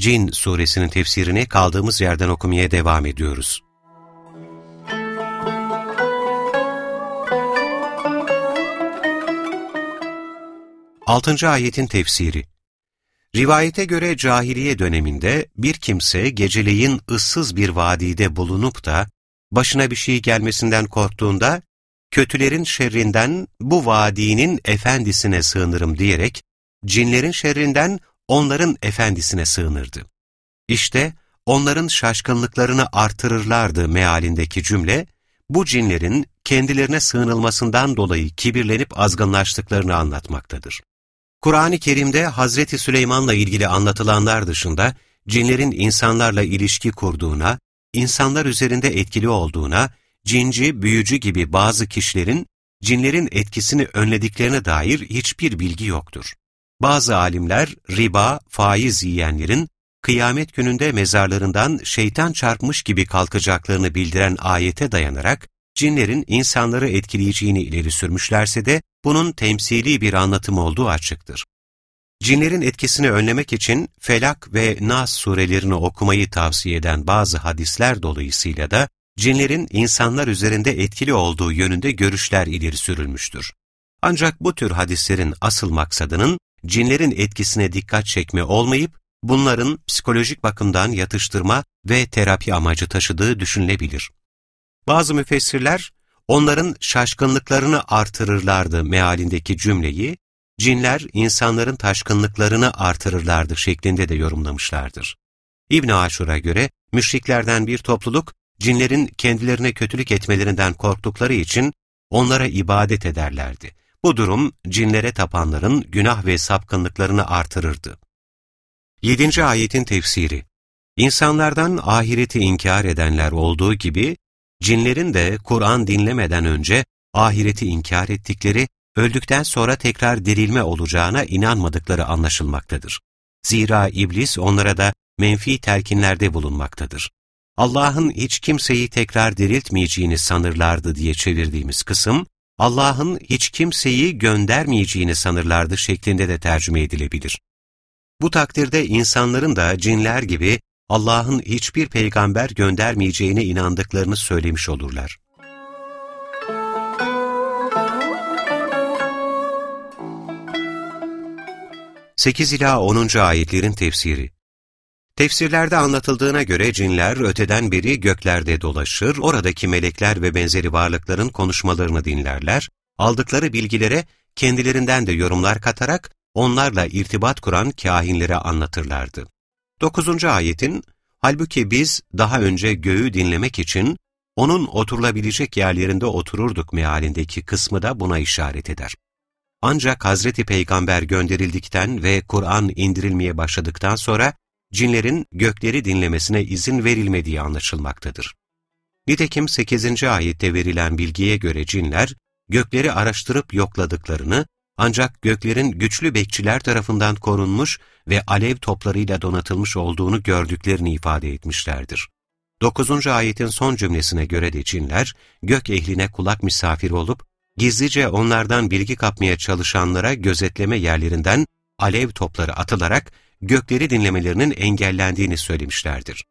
Cin suresinin tefsirini kaldığımız yerden okumaya devam ediyoruz. Altıncı ayetin tefsiri Rivayete göre cahiliye döneminde bir kimse geceleyin ıssız bir vadide bulunup da başına bir şey gelmesinden korktuğunda kötülerin şerrinden bu vadinin efendisine sığınırım diyerek cinlerin şerrinden onların efendisine sığınırdı. İşte onların şaşkınlıklarını artırırlardı mealindeki cümle, bu cinlerin kendilerine sığınılmasından dolayı kibirlenip azgınlaştıklarını anlatmaktadır. Kur'an-ı Kerim'de Hazreti Süleyman'la ilgili anlatılanlar dışında cinlerin insanlarla ilişki kurduğuna, insanlar üzerinde etkili olduğuna, cinci, büyücü gibi bazı kişilerin cinlerin etkisini önlediklerine dair hiçbir bilgi yoktur. Bazı alimler riba, faiz yiyenlerin kıyamet gününde mezarlarından şeytan çarpmış gibi kalkacaklarını bildiren ayete dayanarak cinlerin insanları etkileyeceğini ileri sürmüşlerse de bunun temsili bir anlatım olduğu açıktır. Cinlerin etkisini önlemek için Felak ve Nas surelerini okumayı tavsiye eden bazı hadisler dolayısıyla da cinlerin insanlar üzerinde etkili olduğu yönünde görüşler ileri sürülmüştür. Ancak bu tür hadislerin asıl maksadının cinlerin etkisine dikkat çekme olmayıp, bunların psikolojik bakımdan yatıştırma ve terapi amacı taşıdığı düşünülebilir. Bazı müfessirler, onların şaşkınlıklarını artırırlardı mealindeki cümleyi, cinler insanların taşkınlıklarını artırırlardı şeklinde de yorumlamışlardır. İbn Aşur'a göre müşriklerden bir topluluk, cinlerin kendilerine kötülük etmelerinden korktukları için onlara ibadet ederlerdi. Bu durum cinlere tapanların günah ve sapkınlıklarını artırırdı. 7. Ayetin tefsiri İnsanlardan ahireti inkar edenler olduğu gibi, cinlerin de Kur'an dinlemeden önce ahireti inkar ettikleri, öldükten sonra tekrar dirilme olacağına inanmadıkları anlaşılmaktadır. Zira iblis onlara da menfi telkinlerde bulunmaktadır. Allah'ın hiç kimseyi tekrar diriltmeyeceğini sanırlardı diye çevirdiğimiz kısım, Allah'ın hiç kimseyi göndermeyeceğini sanırlardı şeklinde de tercüme edilebilir. Bu takdirde insanların da cinler gibi Allah'ın hiçbir peygamber göndermeyeceğine inandıklarını söylemiş olurlar. Sekiz ila 10. ayetlerin tefsiri Tefsirlerde anlatıldığına göre cinler öteden beri göklerde dolaşır, oradaki melekler ve benzeri varlıkların konuşmalarını dinlerler, aldıkları bilgilere kendilerinden de yorumlar katarak onlarla irtibat kuran kahinlere anlatırlardı. 9. ayetin, halbuki biz daha önce göğü dinlemek için onun oturulabilecek yerlerinde otururduk mealindeki kısmı da buna işaret eder. Ancak Hazreti Peygamber gönderildikten ve Kur'an indirilmeye başladıktan sonra cinlerin gökleri dinlemesine izin verilmediği anlaşılmaktadır. Nitekim 8. ayette verilen bilgiye göre cinler, gökleri araştırıp yokladıklarını, ancak göklerin güçlü bekçiler tarafından korunmuş ve alev toplarıyla donatılmış olduğunu gördüklerini ifade etmişlerdir. 9. ayetin son cümlesine göre de cinler, gök ehline kulak misafiri olup, gizlice onlardan bilgi kapmaya çalışanlara gözetleme yerlerinden alev topları atılarak gökleri dinlemelerinin engellendiğini söylemişlerdir.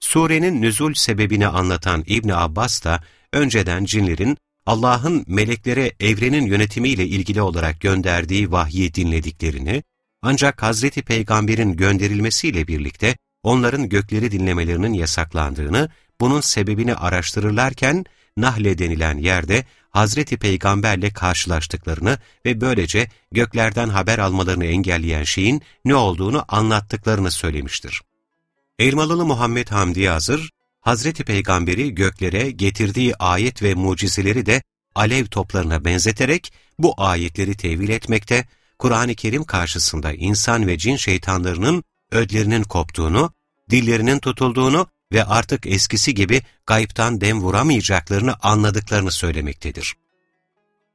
Surenin nüzul sebebini anlatan İbni Abbas da önceden cinlerin Allah'ın meleklere evrenin yönetimiyle ilgili olarak gönderdiği vahyi dinlediklerini, ancak Hazreti Peygamber'in gönderilmesiyle birlikte onların gökleri dinlemelerinin yasaklandığını, bunun sebebini araştırırlarken Nahle denilen yerde Hazreti Peygamberle karşılaştıklarını ve böylece göklerden haber almalarını engelleyen şeyin ne olduğunu anlattıklarını söylemiştir. Elmalılı Muhammed Hamdi Yazır, Hazreti Peygamberi göklere getirdiği ayet ve mucizeleri de alev toplarına benzeterek bu ayetleri tevil etmekte, Kur'an-ı Kerim karşısında insan ve cin şeytanlarının ödlerinin koptuğunu, dillerinin tutulduğunu ve artık eskisi gibi gayiptan dem vuramayacaklarını anladıklarını söylemektedir.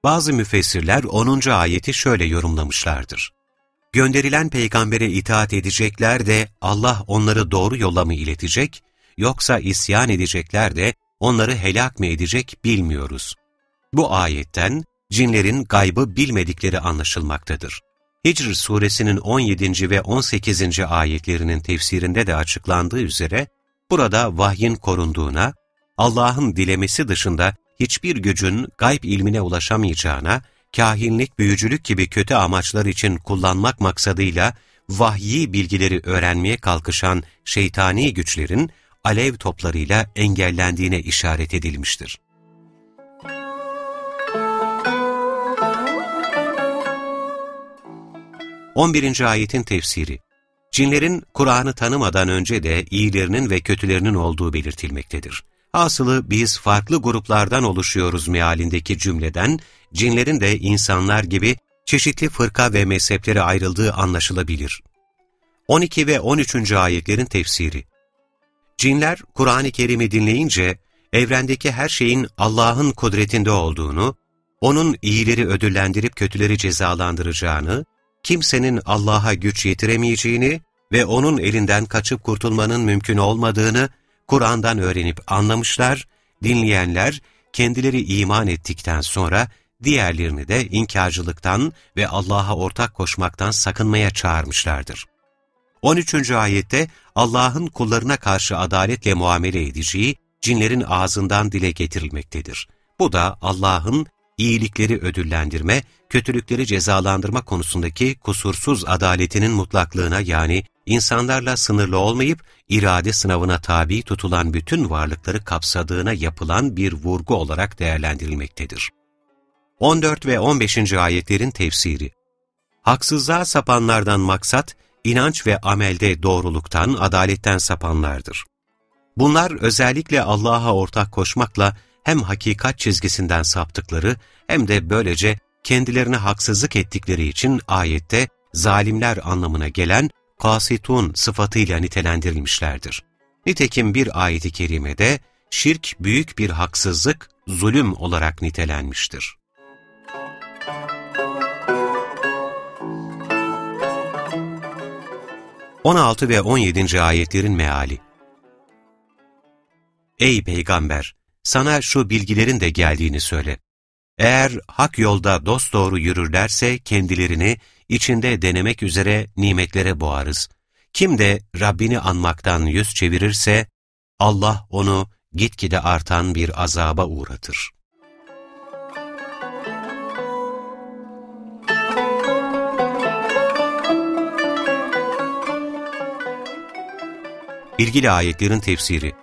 Bazı müfessirler 10. ayeti şöyle yorumlamışlardır. Gönderilen peygambere itaat edecekler de Allah onları doğru yolla mı iletecek, yoksa isyan edecekler de onları helak mı edecek bilmiyoruz. Bu ayetten cinlerin gaybı bilmedikleri anlaşılmaktadır. Hicr suresinin 17. ve 18. ayetlerinin tefsirinde de açıklandığı üzere, burada vahyin korunduğuna, Allah'ın dilemesi dışında hiçbir gücün gayb ilmine ulaşamayacağına, kahinlik, büyücülük gibi kötü amaçlar için kullanmak maksadıyla vahyi bilgileri öğrenmeye kalkışan şeytani güçlerin alev toplarıyla engellendiğine işaret edilmiştir. 11. ayetin tefsiri Cinlerin Kur'an'ı tanımadan önce de iyilerinin ve kötülerinin olduğu belirtilmektedir. Hasılı biz farklı gruplardan oluşuyoruz mealindeki cümleden, cinlerin de insanlar gibi çeşitli fırka ve mezheplere ayrıldığı anlaşılabilir. 12 ve 13. ayetlerin tefsiri Cinler Kur'an-ı Kerim'i dinleyince, evrendeki her şeyin Allah'ın kudretinde olduğunu, O'nun iyileri ödüllendirip kötüleri cezalandıracağını, kimsenin Allah'a güç yetiremeyeceğini ve O'nun elinden kaçıp kurtulmanın mümkün olmadığını Kur'an'dan öğrenip anlamışlar, dinleyenler kendileri iman ettikten sonra diğerlerini de inkarcılıktan ve Allah'a ortak koşmaktan sakınmaya çağırmışlardır. 13. ayette Allah'ın kullarına karşı adaletle muamele edeceği cinlerin ağzından dile getirilmektedir. Bu da Allah'ın iyilikleri ödüllendirme, kötülükleri cezalandırma konusundaki kusursuz adaletinin mutlaklığına yani insanlarla sınırlı olmayıp irade sınavına tabi tutulan bütün varlıkları kapsadığına yapılan bir vurgu olarak değerlendirilmektedir. 14 ve 15. ayetlerin tefsiri Haksızlığa sapanlardan maksat, inanç ve amelde doğruluktan, adaletten sapanlardır. Bunlar özellikle Allah'a ortak koşmakla hem hakikat çizgisinden saptıkları hem de böylece kendilerine haksızlık ettikleri için ayette zalimler anlamına gelen kasitun sıfatıyla nitelendirilmişlerdir. Nitekim bir ayeti kerimede şirk büyük bir haksızlık, zulüm olarak nitelenmiştir. On altı ve on yedinci ayetlerin meali Ey Peygamber! Sana şu bilgilerin de geldiğini söyle. Eğer hak yolda dosdoğru yürürlerse kendilerini içinde denemek üzere nimetlere boğarız. Kim de Rabbini anmaktan yüz çevirirse, Allah onu gitgide artan bir azaba uğratır. İlgili ayetlerin tefsiri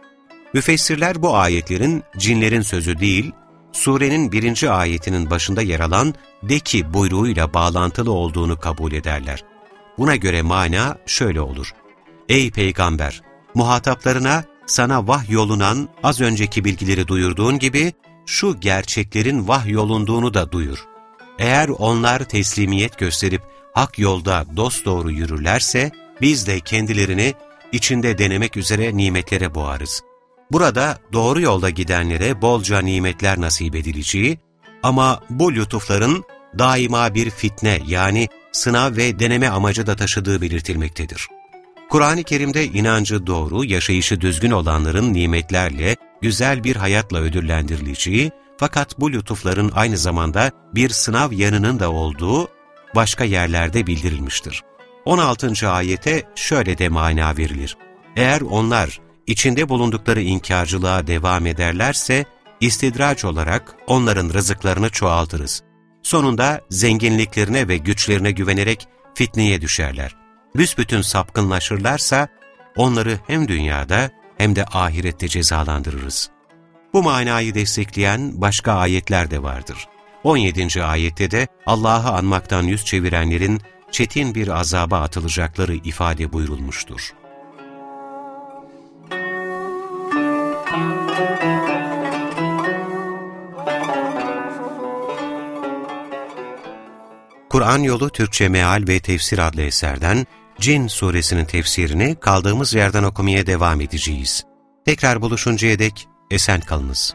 Müfessirler bu ayetlerin cinlerin sözü değil, surenin birinci ayetinin başında yer alan de ki buyruğuyla bağlantılı olduğunu kabul ederler. Buna göre mana şöyle olur. Ey Peygamber! Muhataplarına sana vahyolunan az önceki bilgileri duyurduğun gibi şu gerçeklerin vahyolunduğunu da duyur. Eğer onlar teslimiyet gösterip hak yolda dosdoğru yürürlerse biz de kendilerini içinde denemek üzere nimetlere boğarız. Burada doğru yolda gidenlere bolca nimetler nasip edileceği ama bu lütufların daima bir fitne yani sınav ve deneme amacı da taşıdığı belirtilmektedir. Kur'an-ı Kerim'de inancı doğru, yaşayışı düzgün olanların nimetlerle, güzel bir hayatla ödüllendirileceği fakat bu lütufların aynı zamanda bir sınav yanının da olduğu başka yerlerde bildirilmiştir. 16. ayete şöyle de mana verilir. Eğer onlar içinde bulundukları inkarcılığa devam ederlerse, istidraç olarak onların rızıklarını çoğaltırız. Sonunda zenginliklerine ve güçlerine güvenerek fitneye düşerler. Büsbütün sapkınlaşırlarsa, onları hem dünyada hem de ahirette cezalandırırız. Bu manayı destekleyen başka ayetler de vardır. 17. ayette de Allah'ı anmaktan yüz çevirenlerin çetin bir azaba atılacakları ifade buyurulmuştur. Kur'an Yolu Türkçe Meal ve Tefsir adlı eserden Cin suresinin tefsirini kaldığımız yerden okumaya devam edeceğiz. Tekrar buluşuncaya dek esen kalınız.